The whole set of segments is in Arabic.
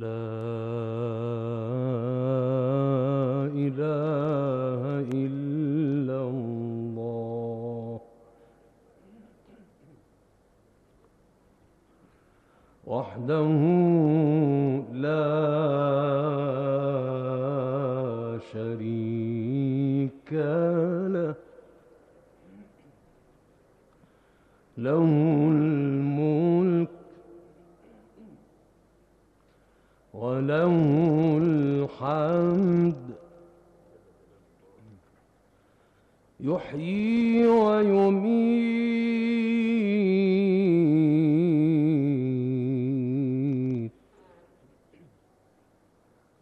لا الحمد يحيي ويميت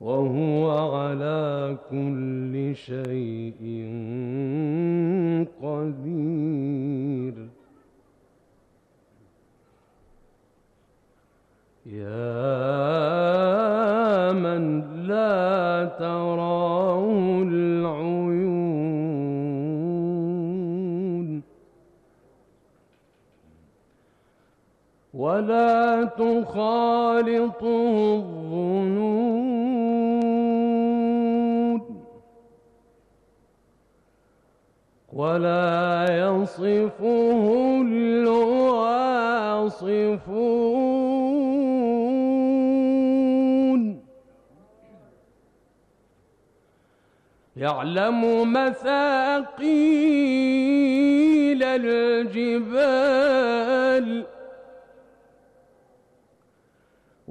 وهو على كل شيء ولا تخالطه الظنون ولا يصفه الواصفون يعلم مثاقيل الجبال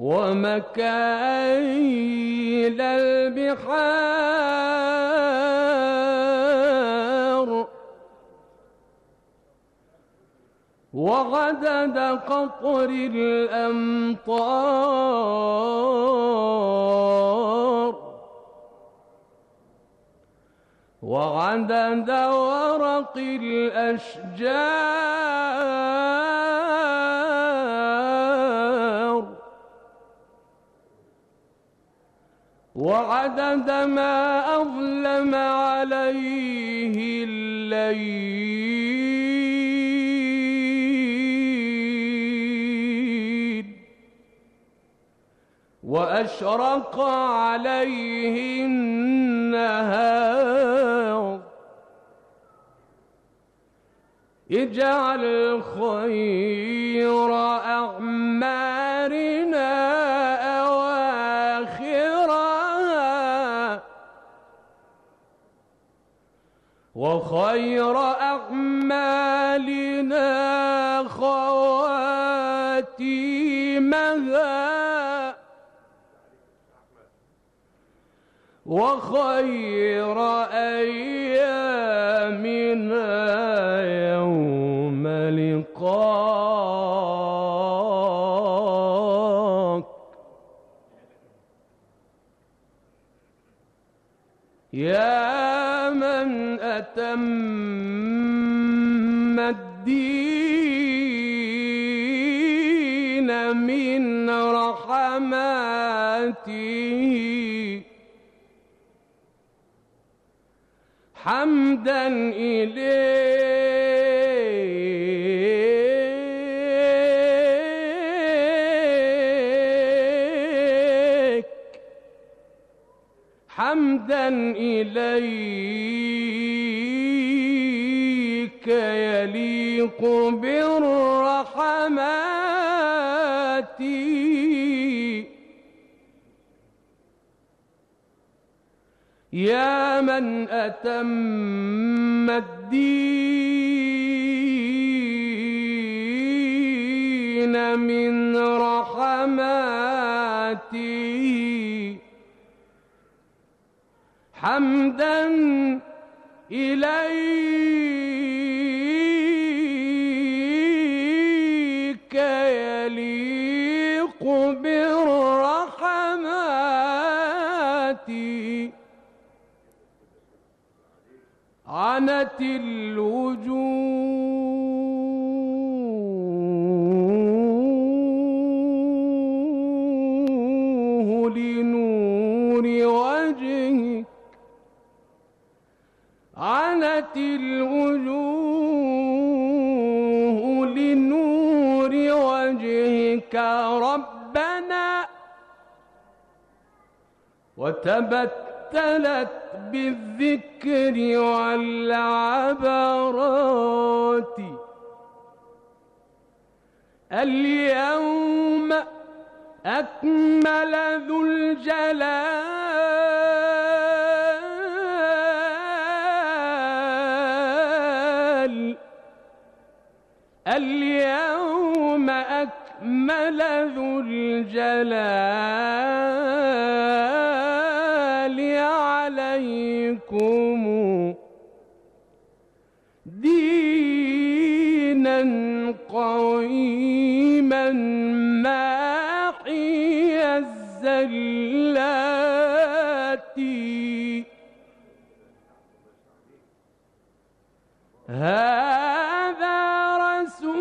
ومكايل البحار. وعدد قطر الأمطار. وعدد ورق الأشجار. وعدد ما أظلم عليه الليل وأشرق عليه النهار اجعل خير أعمارنا وخير أعمالنا خواتيمها. وخير أيامنا أتم الدين من رحماته. حمدا إليك. حمدا إليك. يليق بالرحمات. يا من أتم الدين من رحماته حمدا إليك عنت الوجوه لنور وجهك عنت الوجوه لنور وجهك ربنا وتبتلت بالذكر والعبرات. اليوم أكمل ذو الجلال. اليوم أكمل ذو الجلال. عليكم دينا قويما ماحي الزلات. هذا رسول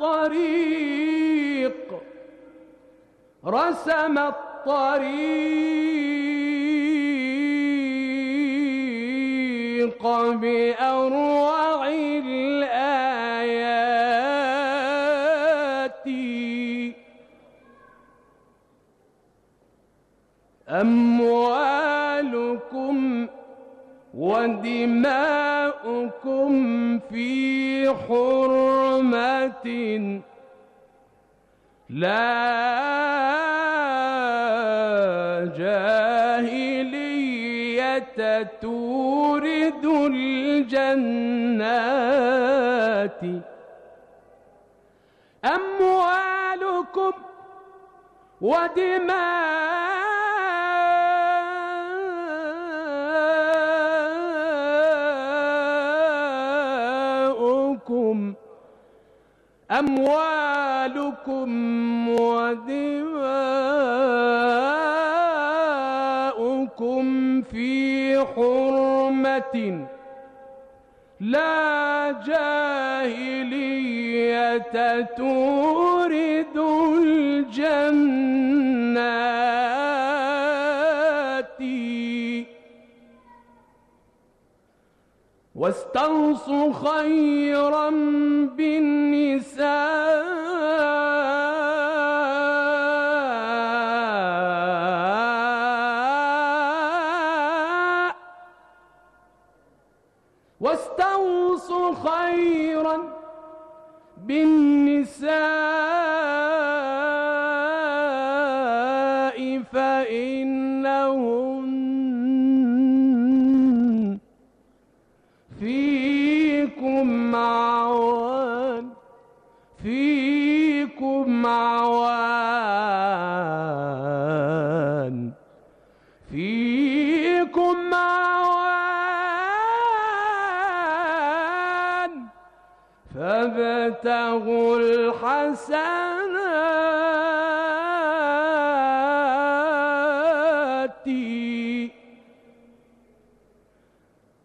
الطريق رسم الطريق بأروع الآيات. أموالكم ودماؤكم في حرمة. لا جاهلية تورد الجنات. أموالكم ودماؤكم أموالكم ودماؤكم في حرمة. لا جاهلية تورد الجنات واستوصوا خيرا بالنساء.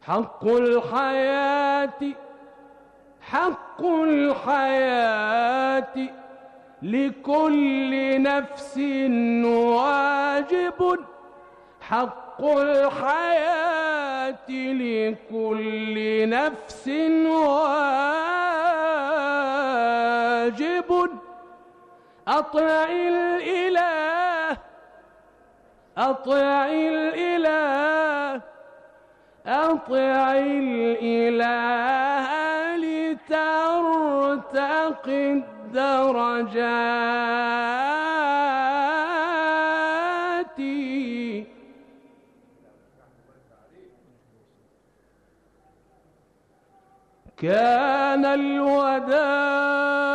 حق الحياة حق الحياة لكل نفس واجب. حق الحياة لكل نفس واجب. أطع الإله أطع الإله. أطع الإله لترتقي الدرجات. كان الوداع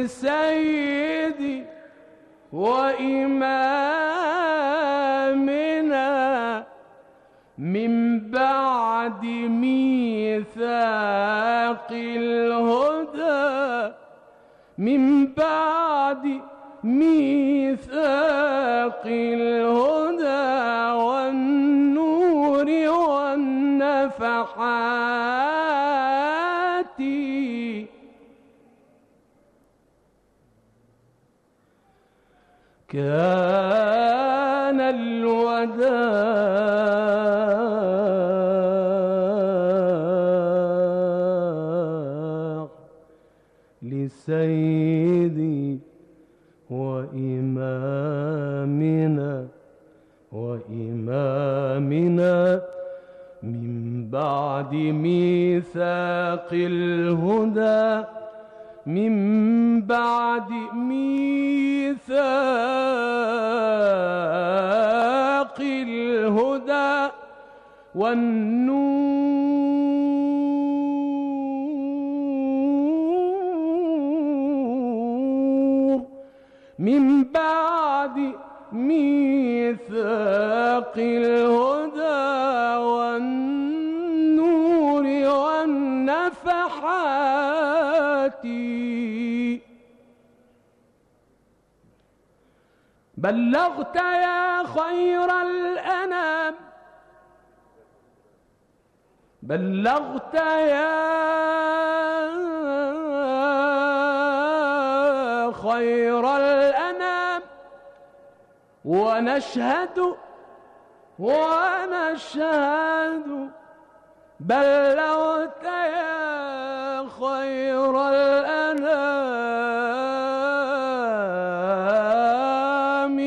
لسيدي وإمامنا من بعد ميثاق الهدى من بعد ميثاق الهدى والنور والنفحات. كان الوداع لسيدي وإمامنا وإمامنا من بعد ميثاق الهدى من بعد ميثاق الهدى والنور. من بعد ميثاق الهدى والنفحات بلغت يا خير الأنام. بلغت يا خير الأنام. ونشهد ونشهد. بلغت يا خير الأنام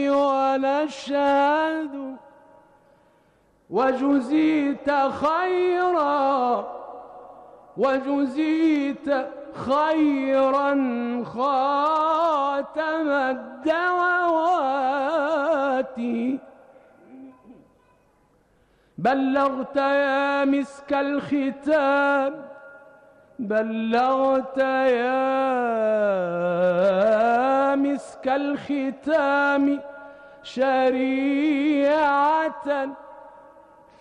ونشهد وجزيت خيرا وجزيت خيرا خاتم الدعوات. بلغت يا مسك الختام بلغت يا مسك الختام شريعة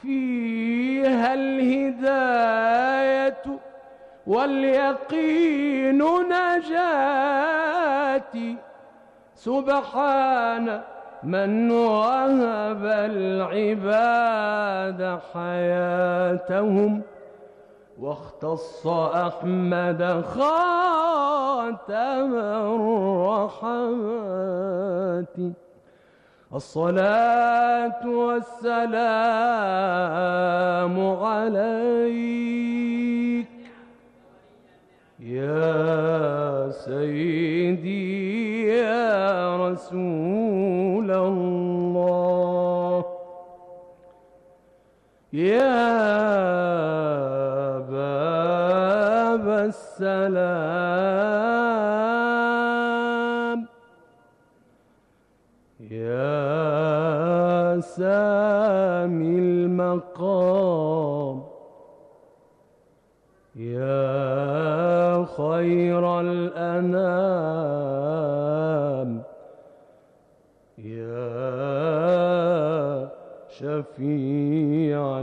فيها الهداية واليقين نجاتي سبحان من وهب العباد حياتهم واختص أحمد خاتم الرحمات الصلاة والسلام عليك شفيع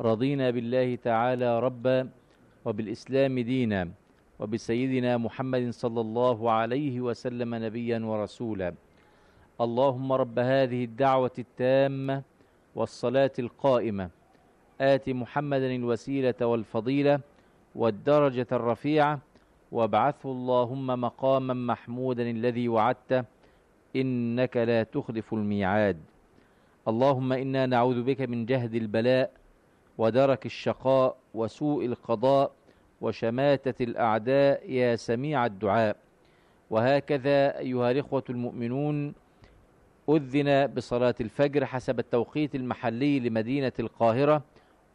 رضينا بالله تعالى ربا وبالإسلام دينا وبسيدنا محمد صلى الله عليه وسلم نبيا ورسولا. اللهم رب هذه الدعوة التامة والصلاة القائمة. آت محمدا الوسيلة والفضيلة والدرجة الرفيعة وابعثه اللهم مقاما محمودا الذي وعدته. إنك لا تخلف الميعاد. اللهم إنا نعوذ بك من جهد البلاء ودرك الشقاء وسوء القضاء وشماتة الأعداء يا سميع الدعاء. وهكذا أيها الإخوة المؤمنون أذن بصلاة الفجر حسب التوقيت المحلي لمدينة القاهرة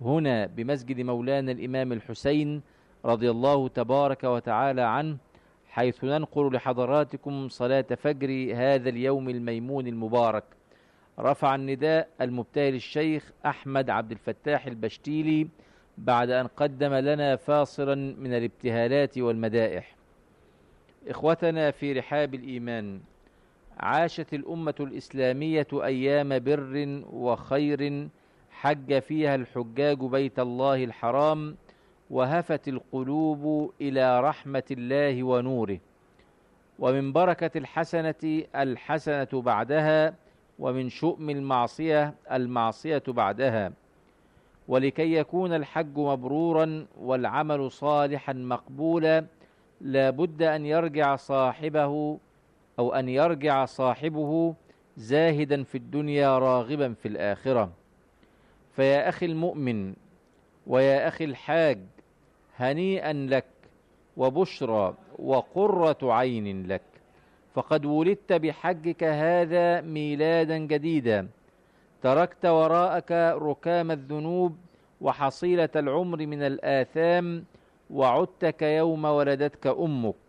هنا بمسجد مولانا الإمام الحسين رضي الله تبارك وتعالى عنه حيث ننقل لحضراتكم صلاة فجر هذا اليوم الميمون المبارك. رفع النداء المبتهل الشيخ أحمد عبد الفتاح البشتيلي بعد أن قدم لنا فاصلا من الابتهالات والمدائح. إخوتنا في رحاب الإيمان عاشت الأمة الإسلامية أيام بر وخير حج فيها الحجاج بيت الله الحرام وهفت القلوب إلى رحمة الله ونوره. ومن بركة الحسنة الحسنة بعدها ومن شؤم المعصية المعصية بعدها. ولكي يكون الحج مبرورا والعمل صالحا مقبولا لا بد أن يرجع صاحبه أو أن يرجع صاحبه زاهدا في الدنيا راغبا في الآخرة. فيا أخي المؤمن ويا أخي الحاج هنيئا لك وبشرى وقرة عين لك. فقد ولدت بحجك هذا ميلادا جديدا. تركت وراءك ركام الذنوب وحصيلة العمر من الآثام وعدت كيوم ولدتك أمك.